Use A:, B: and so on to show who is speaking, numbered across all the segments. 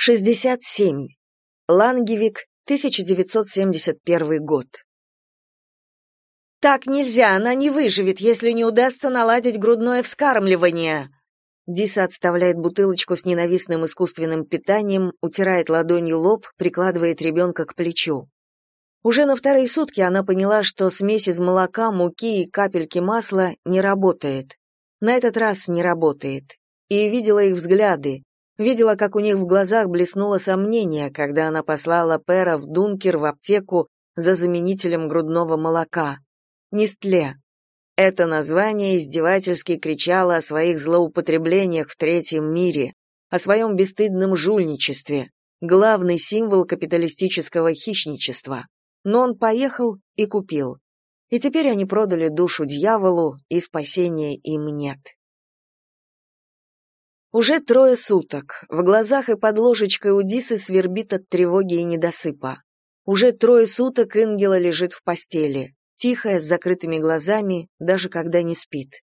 A: 67. Лангевик, 1971 год. «Так нельзя, она не выживет, если не удастся наладить грудное вскармливание!» Диса отставляет бутылочку с ненавистным искусственным питанием, утирает ладонью лоб, прикладывает ребенка к плечу. Уже на вторые сутки она поняла, что смесь из молока, муки и капельки масла не работает. На этот раз не работает. И видела их взгляды, Видела, как у них в глазах блеснуло сомнение, когда она послала Пера в Дункер в аптеку за заменителем грудного молока. Нестле. Это название издевательски кричало о своих злоупотреблениях в третьем мире, о своем бесстыдном жульничестве, главный символ капиталистического хищничества. Но он поехал и купил. И теперь они продали душу дьяволу, и спасения им нет. Уже трое суток. В глазах и под ложечкой у Дисы свербит от тревоги и недосыпа. Уже трое суток Ингела лежит в постели, тихая, с закрытыми глазами, даже когда не спит.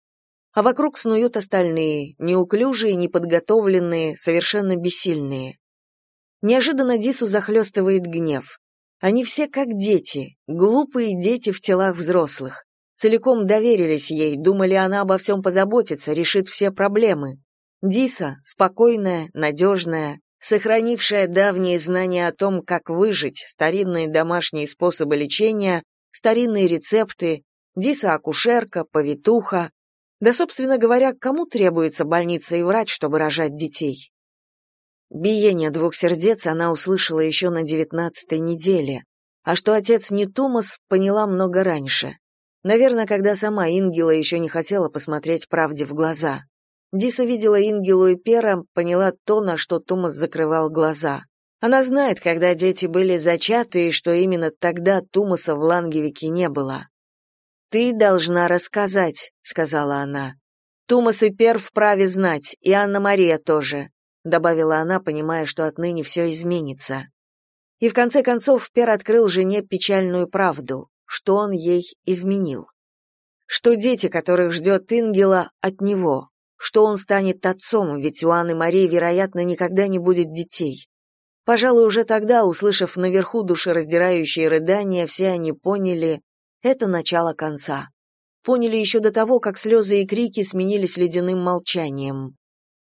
A: А вокруг снуют остальные, неуклюжие, неподготовленные, совершенно бессильные. Неожиданно Дису захлестывает гнев. Они все как дети, глупые дети в телах взрослых. Целиком доверились ей, думали, она обо всем позаботится, решит все проблемы. Диса, спокойная, надежная, сохранившая давние знания о том, как выжить, старинные домашние способы лечения, старинные рецепты, Диса-акушерка, повитуха. Да, собственно говоря, кому требуется больница и врач, чтобы рожать детей? Биение двух сердец она услышала еще на девятнадцатой неделе, а что отец не Томас, поняла много раньше. Наверное, когда сама Ингела еще не хотела посмотреть правде в глаза. Диса видела Ингелу и Пера, поняла то, на что Томас закрывал глаза. Она знает, когда дети были зачаты, и что именно тогда Тумаса в Лангевике не было. «Ты должна рассказать», — сказала она. «Тумас и Пер вправе знать, и Анна-Мария тоже», — добавила она, понимая, что отныне все изменится. И в конце концов Пер открыл жене печальную правду, что он ей изменил. Что дети, которых ждет Ингела, от него, что он станет отцом, ведь у Анны Марии, вероятно, никогда не будет детей. Пожалуй, уже тогда, услышав наверху душераздирающие рыдания, все они поняли — это начало конца. Поняли еще до того, как слезы и крики сменились ледяным молчанием.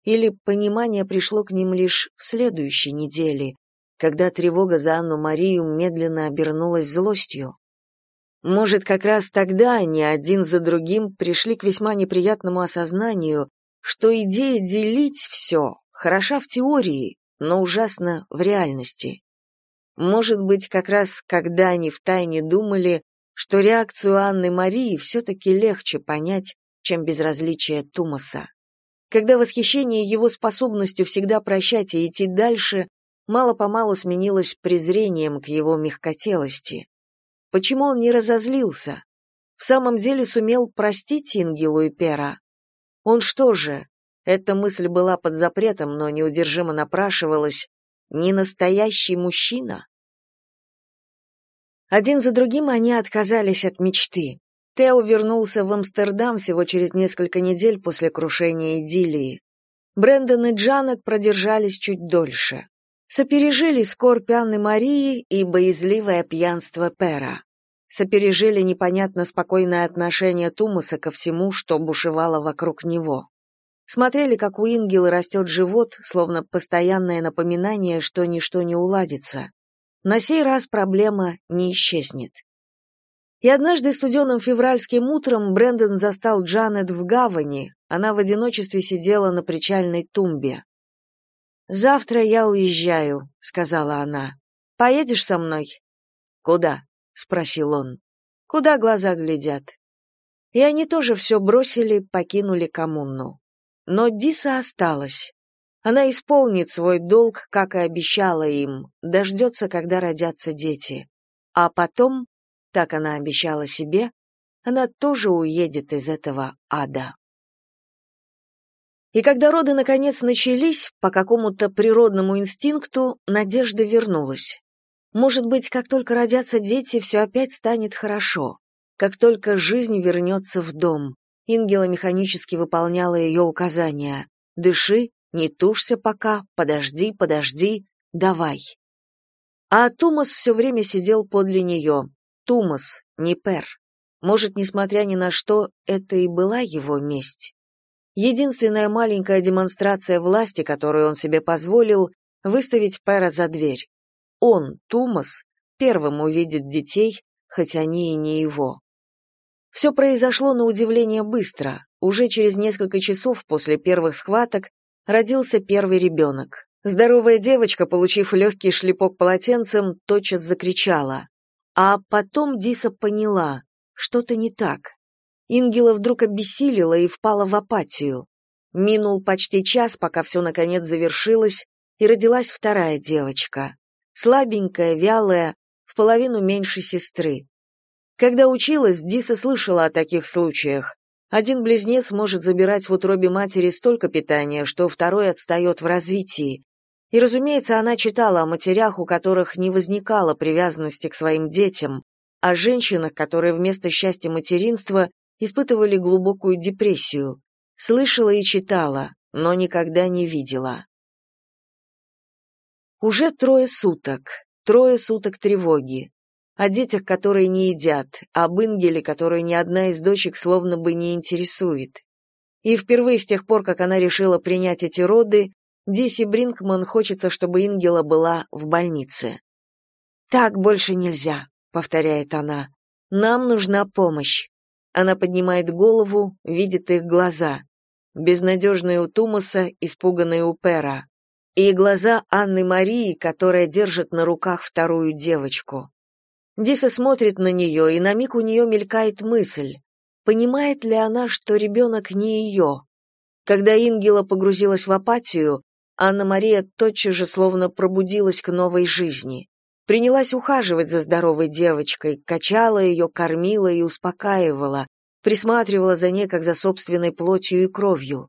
A: Или понимание пришло к ним лишь в следующей неделе, когда тревога за Анну Марию медленно обернулась злостью. Может, как раз тогда они один за другим пришли к весьма неприятному осознанию, что идея делить все хороша в теории, но ужасна в реальности. Может быть, как раз когда они втайне думали, что реакцию Анны Марии все-таки легче понять, чем безразличие Тумаса. Когда восхищение его способностью всегда прощать и идти дальше мало-помалу сменилось презрением к его мягкотелости. Почему он не разозлился? В самом деле сумел простить Ингелу и Пера? Он что же, эта мысль была под запретом, но неудержимо напрашивалась, не настоящий мужчина? Один за другим они отказались от мечты. Тео вернулся в Амстердам всего через несколько недель после крушения идиллии. Брэндон и Джанет продержались чуть дольше. Сопережили скорбь Анны Марии и боязливое пьянство Пера сопережили непонятно спокойное отношение Тумаса ко всему, что бушевало вокруг него. Смотрели, как у Ингелы растет живот, словно постоянное напоминание, что ничто не уладится. На сей раз проблема не исчезнет. И однажды студеным февральским утром Брэндон застал Джанет в гавани, она в одиночестве сидела на причальной тумбе. «Завтра я уезжаю», — сказала она. «Поедешь со мной?» «Куда?» Спросил он. Куда глаза глядят? И они тоже все бросили, покинули коммуну. Но Диса осталась. Она исполнит свой долг, как и обещала им, дождется, когда родятся дети. А потом, так она обещала себе, она тоже уедет из этого ада. И когда роды наконец начались, по какому-то природному инстинкту надежда вернулась. Может быть, как только родятся дети, все опять станет хорошо. Как только жизнь вернется в дом. Ингела механически выполняла ее указания. «Дыши, не тушься пока, подожди, подожди, давай. А Тумас все время сидел подле нее. Тумас, не Пер. Может, несмотря ни на что, это и была его месть. Единственная маленькая демонстрация власти, которую он себе позволил, выставить Пера за дверь. Он, Тумас, первым увидит детей, хоть они и не его. Все произошло на удивление быстро. Уже через несколько часов после первых схваток родился первый ребенок. Здоровая девочка, получив легкий шлепок полотенцем, тотчас закричала. А потом Диса поняла, что-то не так. Ингела вдруг обессилила и впала в апатию. Минул почти час, пока все наконец завершилось, и родилась вторая девочка. Слабенькая, вялая, в половину меньше сестры. Когда училась, Диса слышала о таких случаях. Один близнец может забирать в утробе матери столько питания, что второй отстает в развитии. И, разумеется, она читала о матерях, у которых не возникало привязанности к своим детям, о женщинах, которые вместо счастья материнства испытывали глубокую депрессию. Слышала и читала, но никогда не видела. Уже трое суток, трое суток тревоги. О детях, которые не едят, об Ингеле, которую ни одна из дочек словно бы не интересует. И впервые с тех пор, как она решила принять эти роды, Диси Бринкман хочется, чтобы Ингела была в больнице. «Так больше нельзя», — повторяет она. «Нам нужна помощь». Она поднимает голову, видит их глаза. Безнадежные у Тумаса, испуганные у Пера и глаза Анны Марии, которая держит на руках вторую девочку. Диса смотрит на нее, и на миг у нее мелькает мысль, понимает ли она, что ребенок не ее. Когда Ингела погрузилась в апатию, Анна-Мария тотчас же словно пробудилась к новой жизни. Принялась ухаживать за здоровой девочкой, качала ее, кормила и успокаивала, присматривала за ней как за собственной плотью и кровью.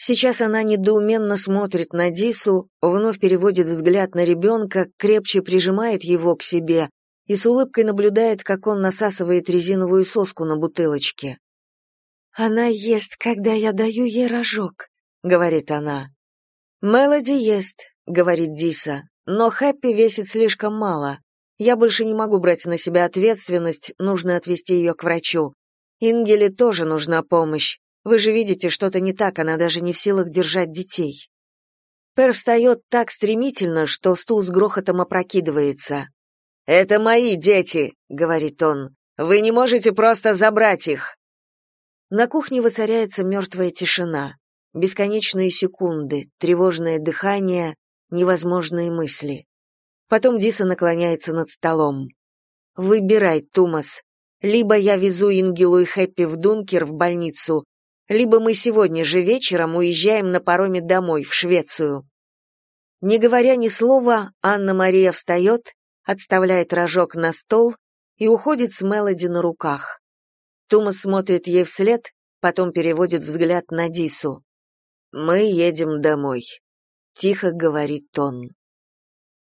A: Сейчас она недоуменно смотрит на Дису, вновь переводит взгляд на ребенка, крепче прижимает его к себе и с улыбкой наблюдает, как он насасывает резиновую соску на бутылочке. «Она ест, когда я даю ей рожок», — говорит она. «Мелоди ест», — говорит Диса, «но Хэппи весит слишком мало. Я больше не могу брать на себя ответственность, нужно отвезти ее к врачу. Ингеле тоже нужна помощь. Вы же видите, что-то не так, она даже не в силах держать детей. Пер встает так стремительно, что стул с грохотом опрокидывается. «Это мои дети», — говорит он. «Вы не можете просто забрать их». На кухне воцаряется мертвая тишина. Бесконечные секунды, тревожное дыхание, невозможные мысли. Потом Диса наклоняется над столом. «Выбирай, Тумас. Либо я везу Ингелу и Хэппи в Дункер в больницу, либо мы сегодня же вечером уезжаем на пароме домой, в Швецию. Не говоря ни слова, Анна-Мария встает, отставляет рожок на стол и уходит с Мелоди на руках. Томас смотрит ей вслед, потом переводит взгляд на Дису. «Мы едем домой», — тихо говорит он.